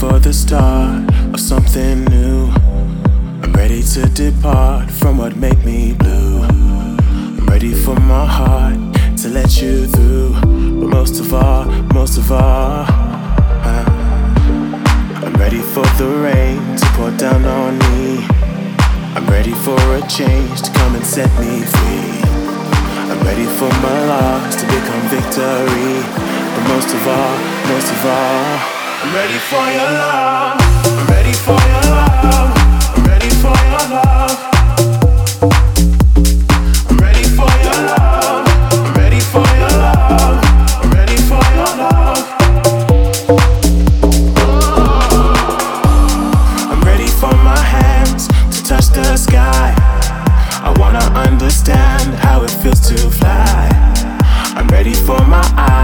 for the start of something new. I'm ready to depart from what made me blue. I'm ready for my heart to let you through. But most of all, most of all, I'm ready for the rain to pour down on me. I'm ready for a change to come and set me free. I'm ready for my loss to become victory. But most of all, most of all, ready for your love. I'm ready for your love. I'm ready for your love. I'm ready for your love. I'm ready for your love. I'm ready for your love. I'm ready for my hands to touch the sky. I wanna understand how it feels to fly. I'm ready for my eyes